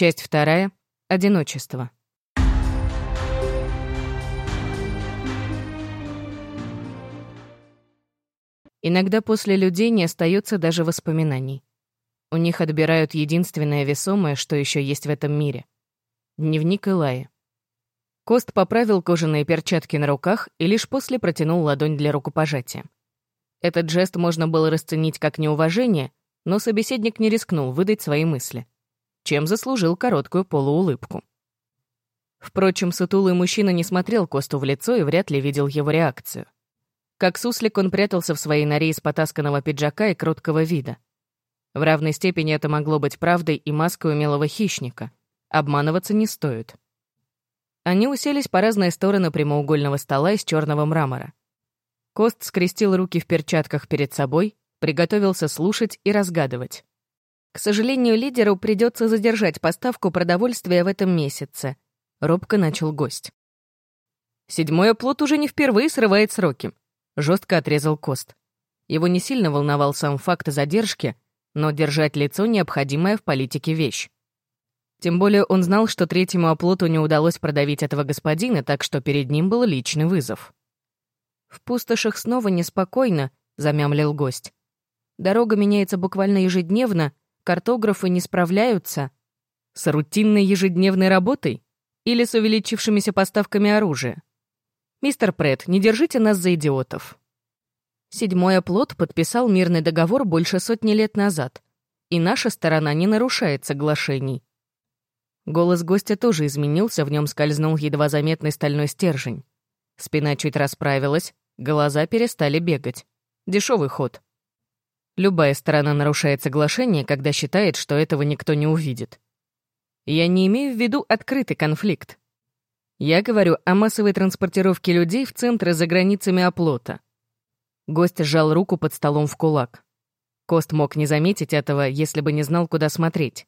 Часть вторая. Одиночество. Иногда после людей не остается даже воспоминаний. У них отбирают единственное весомое, что еще есть в этом мире. Дневник Илая. Кост поправил кожаные перчатки на руках и лишь после протянул ладонь для рукопожатия. Этот жест можно было расценить как неуважение, но собеседник не рискнул выдать свои мысли, чем заслужил короткую полуулыбку. Впрочем, сутулый мужчина не смотрел Косту в лицо и вряд ли видел его реакцию. Как суслик он прятался в своей норе из потасканного пиджака и кроткого вида. В равной степени это могло быть правдой и маской умелого хищника. Обманываться не стоит. Они уселись по разные стороны прямоугольного стола из черного мрамора. Кост скрестил руки в перчатках перед собой, приготовился слушать и разгадывать. К сожалению, лидеру придется задержать поставку продовольствия в этом месяце. Робко начал гость. Седьмой оплот уже не впервые срывает сроки жестко отрезал Кост. Его не сильно волновал сам факт задержки, но держать лицо — необходимая в политике вещь. Тем более он знал, что третьему оплоту не удалось продавить этого господина, так что перед ним был личный вызов. «В пустошах снова неспокойно», — замямлил гость. «Дорога меняется буквально ежедневно, картографы не справляются». «С рутинной ежедневной работой? Или с увеличившимися поставками оружия?» «Мистер Прэтт, не держите нас за идиотов». Седьмой оплот подписал мирный договор больше сотни лет назад, и наша сторона не нарушает соглашений. Голос гостя тоже изменился, в нем скользнул едва заметный стальной стержень. Спина чуть расправилась, глаза перестали бегать. Дешевый ход. Любая сторона нарушает соглашение, когда считает, что этого никто не увидит. Я не имею в виду открытый конфликт. Я говорю о массовой транспортировке людей в центры за границами оплота. Гость сжал руку под столом в кулак. Кост мог не заметить этого, если бы не знал, куда смотреть.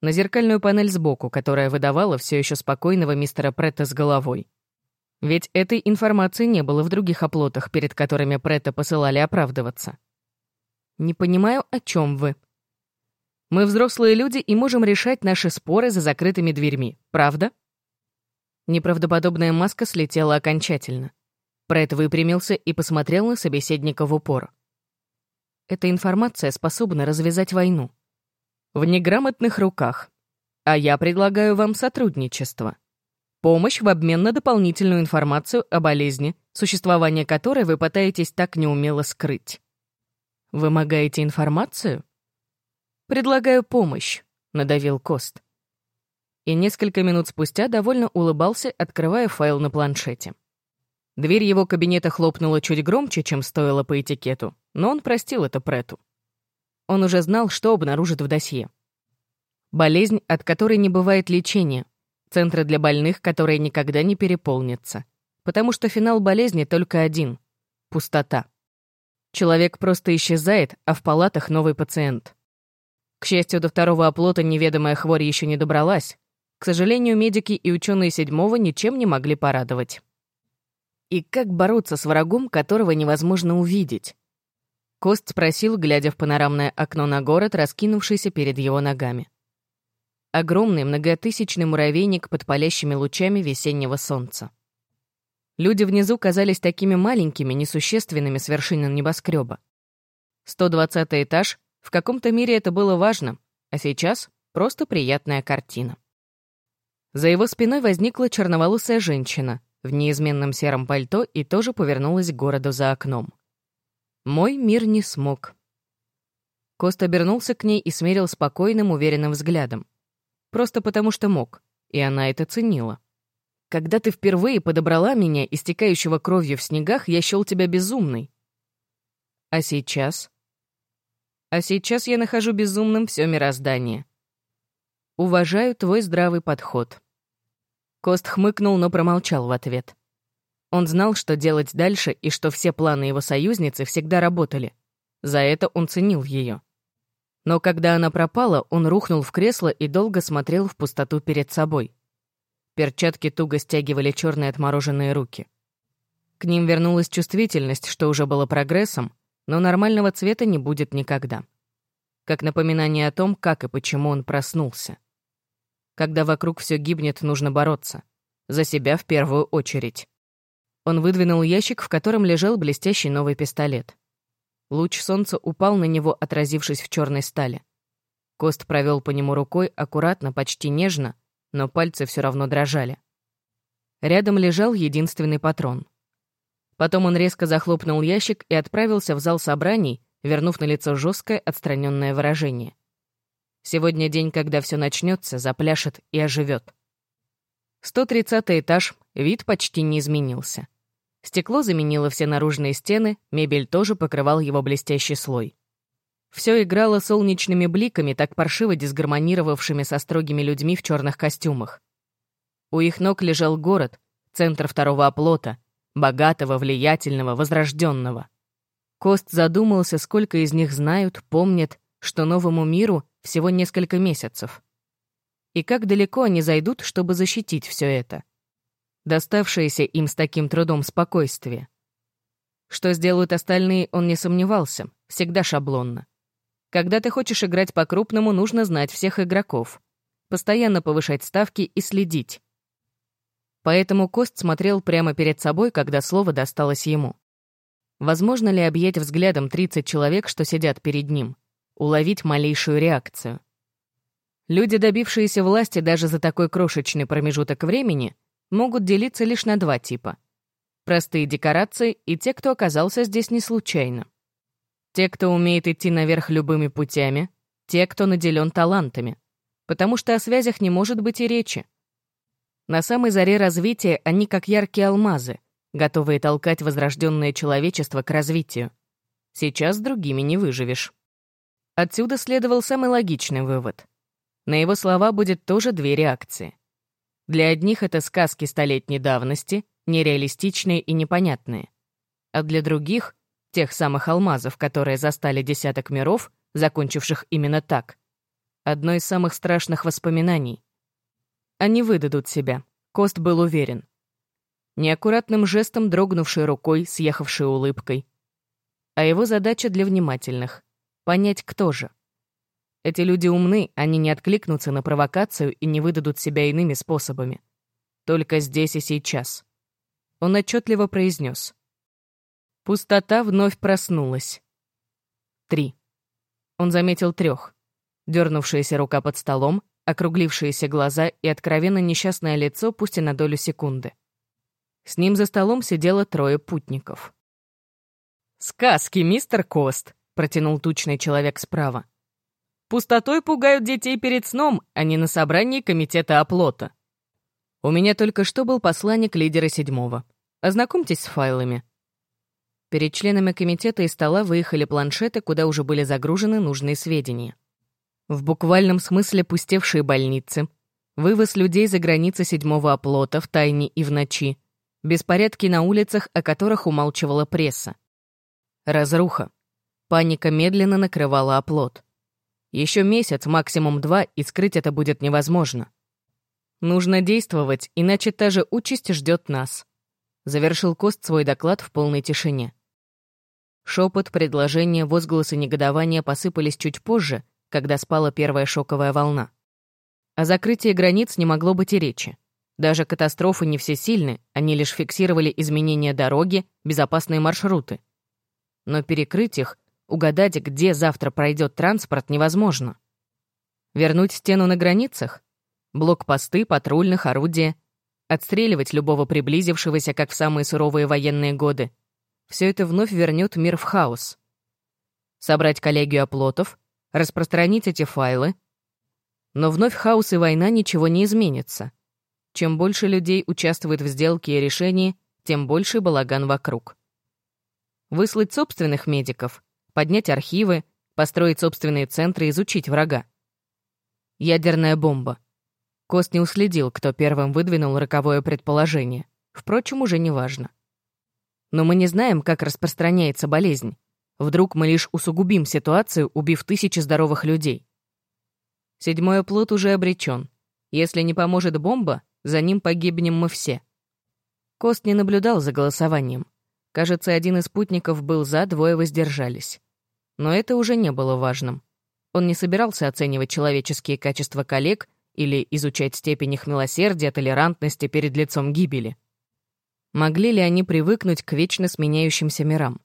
На зеркальную панель сбоку, которая выдавала все еще спокойного мистера Претта с головой. Ведь этой информации не было в других оплотах, перед которыми Претта посылали оправдываться. «Не понимаю, о чем вы», мы взрослые люди и можем решать наши споры за закрытыми дверьми, правда? Неправдоподобная маска слетела окончательно. Прайд выпрямился и посмотрел на собеседника в упор. Эта информация способна развязать войну. В неграмотных руках. А я предлагаю вам сотрудничество. Помощь в обмен на дополнительную информацию о болезни, существование которой вы пытаетесь так неумело скрыть. Вымогаете информацию? Предлагаю помощь, надавил Кост и несколько минут спустя довольно улыбался, открывая файл на планшете. Дверь его кабинета хлопнула чуть громче, чем стоило по этикету, но он простил это Прету. Он уже знал, что обнаружит в досье. Болезнь, от которой не бывает лечения, центры для больных, которые никогда не переполнятся, потому что финал болезни только один — пустота. Человек просто исчезает, а в палатах новый пациент. К счастью, до второго оплота неведомая хворь еще не добралась, к сожалению, медики и ученые седьмого ничем не могли порадовать. И как бороться с врагом, которого невозможно увидеть? Кост спросил, глядя в панорамное окно на город, раскинувшийся перед его ногами. Огромный многотысячный муравейник под палящими лучами весеннего солнца. Люди внизу казались такими маленькими, несущественными с вершины небоскреба. 120 этаж, в каком-то мире это было важно, а сейчас просто приятная картина. За его спиной возникла черноволосая женщина в неизменном сером пальто и тоже повернулась к городу за окном. «Мой мир не смог». Кост обернулся к ней и смерил спокойным, уверенным взглядом. Просто потому что мог, и она это ценила. «Когда ты впервые подобрала меня, истекающего кровью в снегах, я счел тебя безумной». «А сейчас?» «А сейчас я нахожу безумным все мироздание». «Уважаю твой здравый подход», Кост хмыкнул, но промолчал в ответ. Он знал, что делать дальше и что все планы его союзницы всегда работали. За это он ценил ее. Но когда она пропала, он рухнул в кресло и долго смотрел в пустоту перед собой. Перчатки туго стягивали черные отмороженные руки. К ним вернулась чувствительность, что уже было прогрессом, но нормального цвета не будет никогда. Как напоминание о том, как и почему он проснулся. Когда вокруг все гибнет, нужно бороться. За себя в первую очередь. Он выдвинул ящик, в котором лежал блестящий новый пистолет. Луч солнца упал на него, отразившись в черной стали. Кост провел по нему рукой аккуратно, почти нежно, но пальцы все равно дрожали. Рядом лежал единственный патрон. Потом он резко захлопнул ящик и отправился в зал собраний, вернув на лицо жесткое отстраненное выражение. Сегодня день, когда все начнется, запляшет и оживет. 130 этаж, вид почти не изменился. Стекло заменило все наружные стены, мебель тоже покрывал его блестящий слой. Все играло солнечными бликами, так паршиво дисгармонировавшими со строгими людьми в черных костюмах. У их ног лежал город, центр второго оплота, богатого, влиятельного, возрожденного. Кост задумался, сколько из них знают, помнят, что новому миру всего несколько месяцев. И как далеко они зайдут, чтобы защитить все это? Доставшееся им с таким трудом спокойствие. Что сделают остальные, он не сомневался, всегда шаблонно. Когда ты хочешь играть по-крупному, нужно знать всех игроков. Постоянно повышать ставки и следить. Поэтому Кост смотрел прямо перед собой, когда слово досталось ему. Возможно ли объять взглядом 30 человек, что сидят перед ним? Уловить малейшую реакцию? Люди, добившиеся власти даже за такой крошечный промежуток времени, могут делиться лишь на два типа. Простые декорации и те, кто оказался здесь не случайно. Те, кто умеет идти наверх любыми путями, те, кто наделен талантами. Потому что о связях не может быть и речи. На самой заре развития они как яркие алмазы, готовые толкать возрожденное человечество к развитию. Сейчас с другими не выживешь. Отсюда следовал самый логичный вывод. На его слова будет тоже две реакции. Для одних это сказки столетней давности, нереалистичные и непонятные. А для других тех самых алмазов, которые застали десяток миров, закончивших именно так. Одно из самых страшных воспоминаний. Они выдадут себя, Кост был уверен. Неаккуратным жестом, дрогнувшей рукой, съехавшей улыбкой. А его задача для внимательных — понять, кто же. Эти люди умны, они не откликнутся на провокацию и не выдадут себя иными способами. Только здесь и сейчас. Он отчетливо произнес. Пустота вновь проснулась. Три. Он заметил трех. Дернувшаяся рука под столом, округлившиеся глаза и откровенно несчастное лицо, пусть и на долю секунды. С ним за столом сидело трое путников. «Сказки, мистер Кост!» — протянул тучный человек справа. «Пустотой пугают детей перед сном, а не на собрании комитета оплота. У меня только что был посланник лидера седьмого. Ознакомьтесь с файлами. Перед членами комитета из стола выехали планшеты, куда уже были загружены нужные сведения. В буквальном смысле пустевшие больницы, вывоз людей за границы седьмого оплота в тайне и в ночи, беспорядки на улицах, о которых умалчивала пресса. Разруха. Паника медленно накрывала оплот. Еще месяц, максимум два, и скрыть это будет невозможно. Нужно действовать, иначе та же участь ждет нас. Завершил Кост свой доклад в полной тишине. Шепот, предложения, возгласы негодования посыпались чуть позже, когда спала первая шоковая волна. О закрытии границ не могло быть и речи. Даже катастрофы не всесильны, они лишь фиксировали изменения дороги, безопасные маршруты. Но перекрыть их, угадать, где завтра пройдет транспорт, невозможно. Вернуть стену на границах? Блокпосты, патрульных, орудия. Отстреливать любого приблизившегося, как в самые суровые военные годы все это вновь вернет мир в хаос. Собрать коллегию оплотов, распространить эти файлы. Но вновь хаос и война ничего не изменится. Чем больше людей участвует в сделке и решении, тем больше балаган вокруг. Выслать собственных медиков, поднять архивы, построить собственные центры, изучить врага. Ядерная бомба. Кост не уследил, кто первым выдвинул роковое предположение. Впрочем, уже не важно. Но мы не знаем, как распространяется болезнь. Вдруг мы лишь усугубим ситуацию, убив тысячи здоровых людей. Седьмой оплот уже обречен. Если не поможет бомба, за ним погибнем мы все. Кост не наблюдал за голосованием. Кажется, один из спутников был за, двое воздержались. Но это уже не было важным. Он не собирался оценивать человеческие качества коллег или изучать степень их милосердия, толерантности перед лицом гибели. Могли ли они привыкнуть к вечно сменяющимся мирам,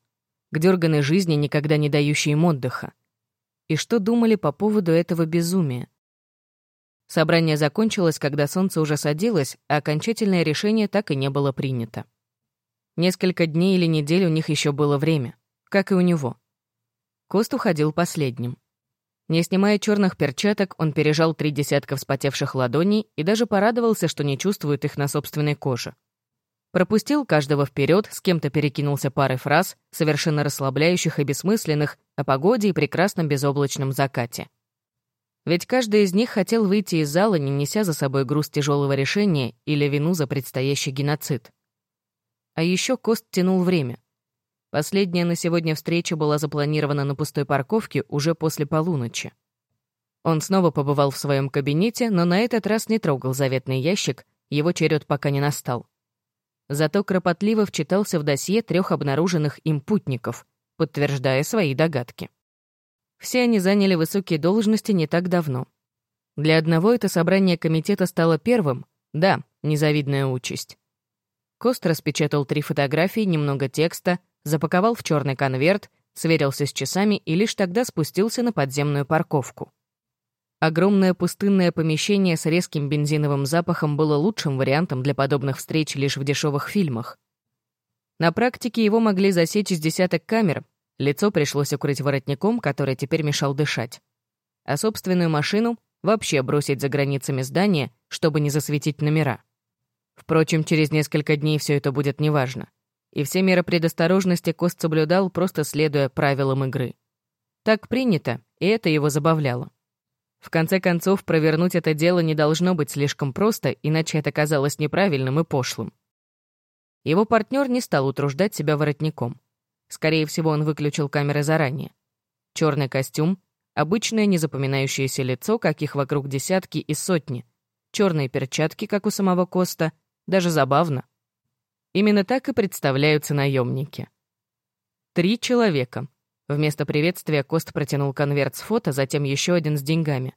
к дерганной жизни, никогда не дающей им отдыха? И что думали по поводу этого безумия? Собрание закончилось, когда солнце уже садилось, а окончательное решение так и не было принято. Несколько дней или недель у них еще было время, как и у него. Кост уходил последним. Не снимая черных перчаток, он пережал три десятка вспотевших ладоней и даже порадовался, что не чувствует их на собственной коже. Пропустил каждого вперед, с кем-то перекинулся парой фраз, совершенно расслабляющих и бессмысленных, о погоде и прекрасном безоблачном закате. Ведь каждый из них хотел выйти из зала, не неся за собой груз тяжелого решения или вину за предстоящий геноцид. А еще Кост тянул время. Последняя на сегодня встреча была запланирована на пустой парковке уже после полуночи. Он снова побывал в своем кабинете, но на этот раз не трогал заветный ящик, его черед пока не настал. Зато кропотливо вчитался в досье трех обнаруженных им путников, подтверждая свои догадки. Все они заняли высокие должности не так давно. Для одного это собрание комитета стало первым, да, незавидная участь. Кост распечатал три фотографии, немного текста, запаковал в черный конверт, сверился с часами и лишь тогда спустился на подземную парковку. Огромное пустынное помещение с резким бензиновым запахом было лучшим вариантом для подобных встреч лишь в дешевых фильмах. На практике его могли засечь из десяток камер, Лицо пришлось укрыть воротником, который теперь мешал дышать. А собственную машину вообще бросить за границами здания, чтобы не засветить номера. Впрочем, через несколько дней все это будет неважно. И все меры предосторожности Кост соблюдал, просто следуя правилам игры. Так принято, и это его забавляло. В конце концов, провернуть это дело не должно быть слишком просто, иначе это казалось неправильным и пошлым. Его партнер не стал утруждать себя воротником. Скорее всего, он выключил камеры заранее. Черный костюм, обычное незапоминающееся лицо, каких вокруг десятки и сотни, черные перчатки, как у самого Коста, даже забавно. Именно так и представляются наемники. Три человека. Вместо приветствия Кост протянул конверт с фото, затем еще один с деньгами.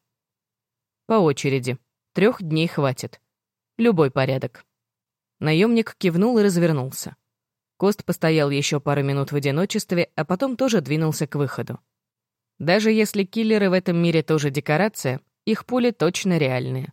По очереди. Трех дней хватит. Любой порядок. Наемник кивнул и развернулся. Кост постоял еще пару минут в одиночестве, а потом тоже двинулся к выходу. Даже если киллеры в этом мире тоже декорация, их пули точно реальные.